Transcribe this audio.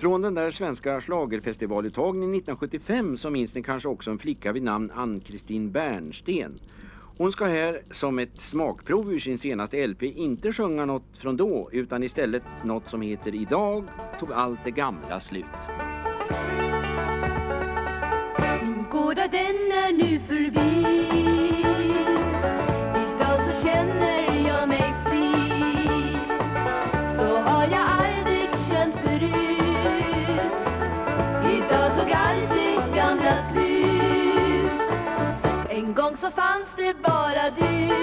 Från den där svenska slagerfestivaluttagningen 1975 så minns ni kanske också en flicka vid namn Ann-Kristin Bernsten. Hon ska här som ett smakprov ur sin senaste LP inte sjunga något från då utan istället något som heter Idag tog allt det gamla slut. Min gårda den är nu förbi En gång så fanns det bara du.